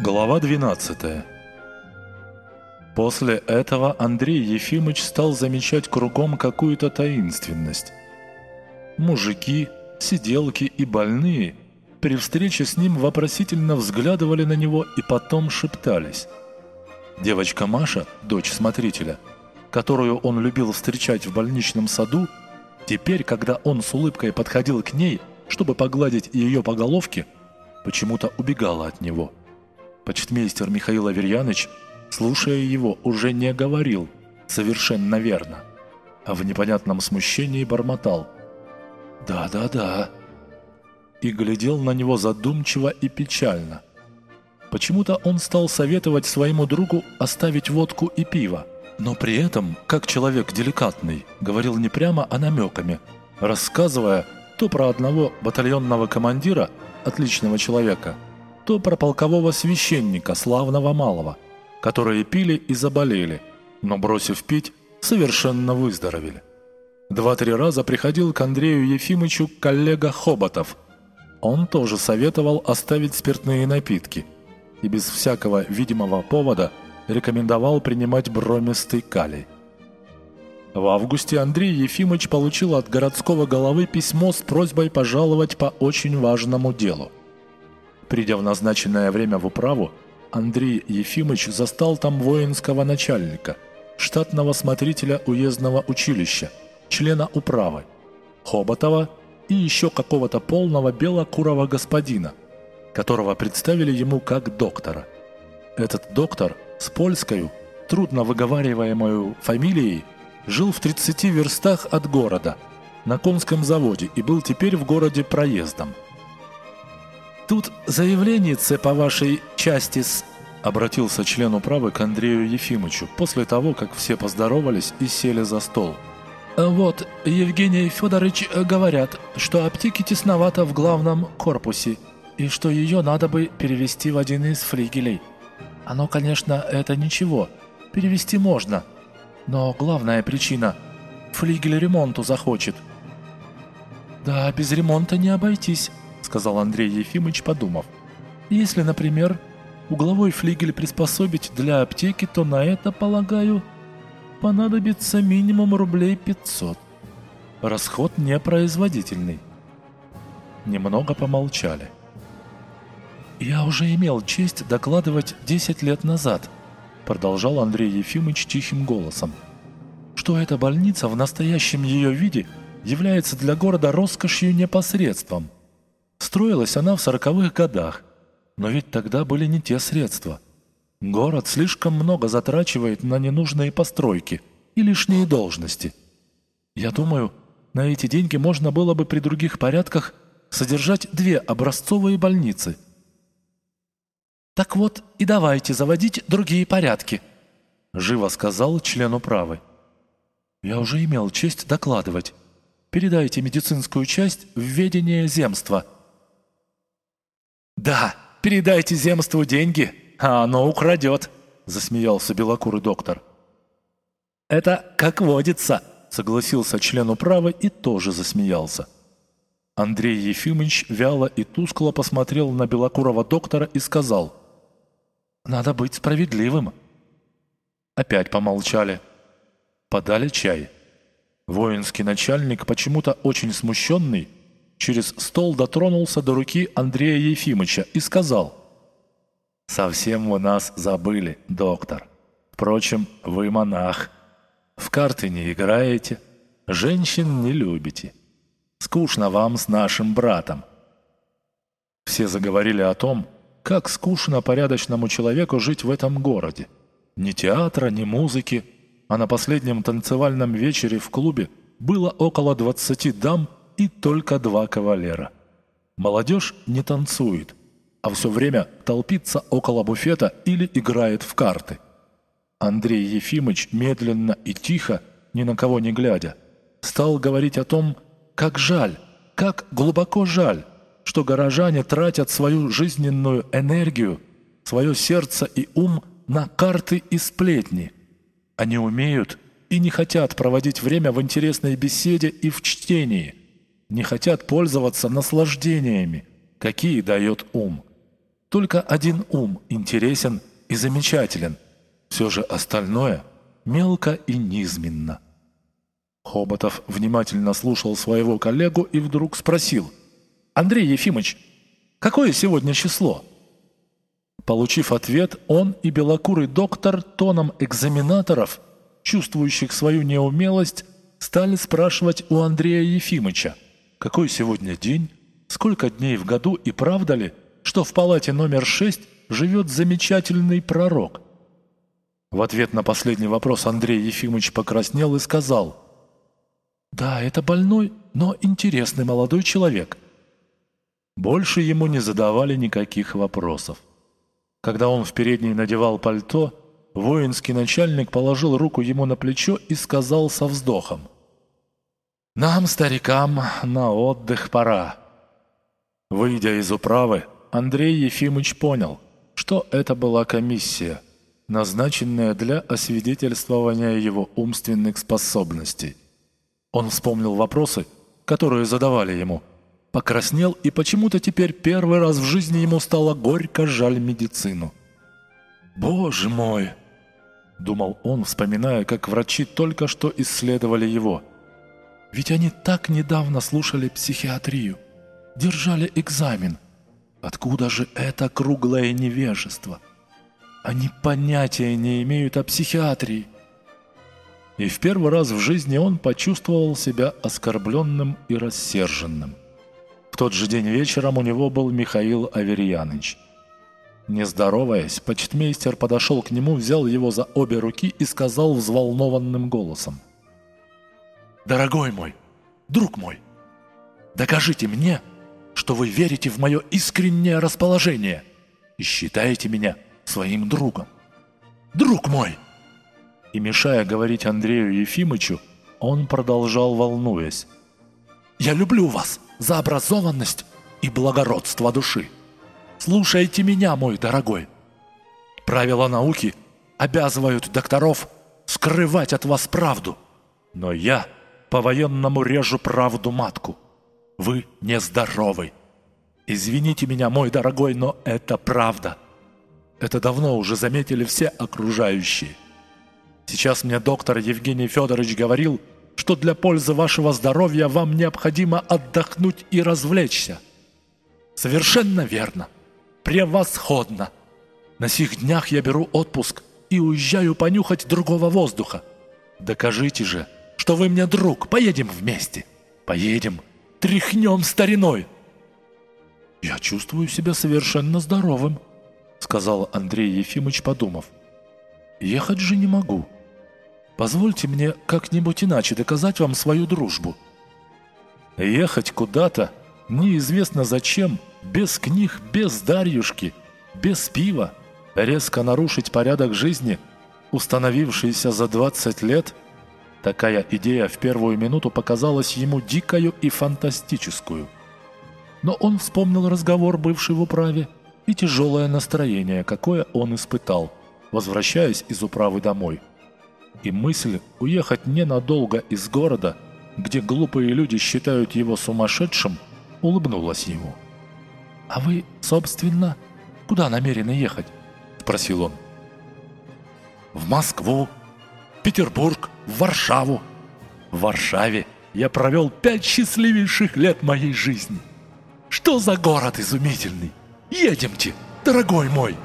Глава 12 После этого Андрей Ефимыч стал замечать кругом какую-то таинственность. Мужики, сиделки и больные при встрече с ним вопросительно взглядывали на него и потом шептались. Девочка Маша, дочь смотрителя, которую он любил встречать в больничном саду, теперь, когда он с улыбкой подходил к ней, чтобы погладить ее по головке, почему-то убегала от него. Почтмейстер Михаил Аверьяныч слушая его, уже не говорил совершенно верно, а в непонятном смущении бормотал «Да-да-да» и глядел на него задумчиво и печально. Почему-то он стал советовать своему другу оставить водку и пиво, но при этом, как человек деликатный, говорил не прямо, а намеками, рассказывая то про одного батальонного командира, отличного человека, то про полкового священника, славного малого – которые пили и заболели, но, бросив пить, совершенно выздоровели. Два-три раза приходил к Андрею Ефимычу коллега Хоботов. Он тоже советовал оставить спиртные напитки и без всякого видимого повода рекомендовал принимать бромистый калий. В августе Андрей Ефимыч получил от городского головы письмо с просьбой пожаловать по очень важному делу. Придя в назначенное время в управу, Андрей Ефимович застал там воинского начальника, штатного смотрителя уездного училища, члена управы, Хоботова и еще какого-то полного белокурого господина, которого представили ему как доктора. Этот доктор с польскою, трудно выговариваемой фамилией, жил в 30 верстах от города, на конском заводе и был теперь в городе проездом – Тут заявление по вашей части с... Обратился член управы к Андрею Ефимовичу после того, как все поздоровались и сели за стол. «Вот, Евгений Федорович э, говорят, что аптеки тесновато в главном корпусе, и что ее надо бы перевести в один из флигелей. Оно, конечно, это ничего, перевести можно, но главная причина – флигель ремонту захочет». «Да, без ремонта не обойтись», сказал Андрей Ефимович, подумав. «Если, например, угловой флигель приспособить для аптеки, то на это, полагаю, понадобится минимум рублей 500. Расход непроизводительный». Немного помолчали. «Я уже имел честь докладывать 10 лет назад», продолжал Андрей Ефимович тихим голосом, что эта больница в настоящем ее виде является для города роскошью непосредством – Строилась она в сороковых годах, но ведь тогда были не те средства. Город слишком много затрачивает на ненужные постройки и лишние должности. Я думаю, на эти деньги можно было бы при других порядках содержать две образцовые больницы. «Так вот и давайте заводить другие порядки», – живо сказал член управы. «Я уже имел честь докладывать. Передайте медицинскую часть в ведение земства – «Да, передайте земству деньги, а оно украдет», — засмеялся белокурый доктор. «Это как водится», — согласился член управы и тоже засмеялся. Андрей Ефимович вяло и тускло посмотрел на белокурого доктора и сказал, «Надо быть справедливым». Опять помолчали. Подали чай. Воинский начальник, почему-то очень смущенный, через стол дотронулся до руки Андрея Ефимовича и сказал «Совсем вы нас забыли, доктор. Впрочем, вы монах. В карты не играете, женщин не любите. Скучно вам с нашим братом». Все заговорили о том, как скучно порядочному человеку жить в этом городе. Ни театра, ни музыки, а на последнем танцевальном вечере в клубе было около 20 дам и только два кавалера. Молодежь не танцует, а все время толпится около буфета или играет в карты. Андрей Ефимович медленно и тихо, ни на кого не глядя, стал говорить о том, как жаль, как глубоко жаль, что горожане тратят свою жизненную энергию, свое сердце и ум на карты и сплетни. Они умеют и не хотят проводить время в интересной беседе и в чтении – не хотят пользоваться наслаждениями, какие дает ум. Только один ум интересен и замечателен. Все же остальное мелко и низменно. Хоботов внимательно слушал своего коллегу и вдруг спросил. «Андрей Ефимович, какое сегодня число?» Получив ответ, он и белокурый доктор тоном экзаменаторов, чувствующих свою неумелость, стали спрашивать у Андрея Ефимыча, какой сегодня день, сколько дней в году и правда ли, что в палате номер 6 живет замечательный пророк. В ответ на последний вопрос Андрей Ефимович покраснел и сказал, «Да, это больной, но интересный молодой человек». Больше ему не задавали никаких вопросов. Когда он в передней надевал пальто, воинский начальник положил руку ему на плечо и сказал со вздохом. «Нам, старикам, на отдых пора». Выйдя из управы, Андрей Ефимович понял, что это была комиссия, назначенная для освидетельствования его умственных способностей. Он вспомнил вопросы, которые задавали ему – покраснел, и почему-то теперь первый раз в жизни ему стало горько жаль медицину. «Боже мой!» – думал он, вспоминая, как врачи только что исследовали его. «Ведь они так недавно слушали психиатрию, держали экзамен. Откуда же это круглое невежество? Они понятия не имеют о психиатрии». И в первый раз в жизни он почувствовал себя оскорбленным и рассерженным. В тот же день вечером у него был Михаил Аверьяныч. Не здороваясь, почтмейстер подошел к нему, взял его за обе руки и сказал взволнованным голосом. «Дорогой мой, друг мой, докажите мне, что вы верите в мое искреннее расположение и считаете меня своим другом. Друг мой!» И мешая говорить Андрею Ефимычу, он продолжал, волнуясь. «Я люблю вас!» за образованность и благородство души. Слушайте меня, мой дорогой. Правила науки обязывают докторов скрывать от вас правду. Но я по-военному режу правду матку. Вы нездоровы. Извините меня, мой дорогой, но это правда. Это давно уже заметили все окружающие. Сейчас мне доктор Евгений Федорович говорил, что для пользы вашего здоровья вам необходимо отдохнуть и развлечься. Совершенно верно. Превосходно. На сих днях я беру отпуск и уезжаю понюхать другого воздуха. Докажите же, что вы мне друг. Поедем вместе. Поедем. Тряхнем стариной. Я чувствую себя совершенно здоровым, сказал Андрей Ефимович, подумав. Ехать же не могу. Позвольте мне как-нибудь иначе доказать вам свою дружбу. Ехать куда-то, неизвестно зачем, без книг, без Дарьюшки, без пива, резко нарушить порядок жизни, установившийся за 20 лет, такая идея в первую минуту показалась ему дикою и фантастическую. Но он вспомнил разговор, бывший в управе, и тяжелое настроение, какое он испытал, возвращаясь из управы домой – и мысль уехать ненадолго из города, где глупые люди считают его сумасшедшим, улыбнулась ему. «А вы, собственно, куда намерены ехать?» – спросил он. «В Москву, Петербург, в Варшаву. В Варшаве я провел пять счастливейших лет моей жизни. Что за город изумительный! Едемте, дорогой мой!»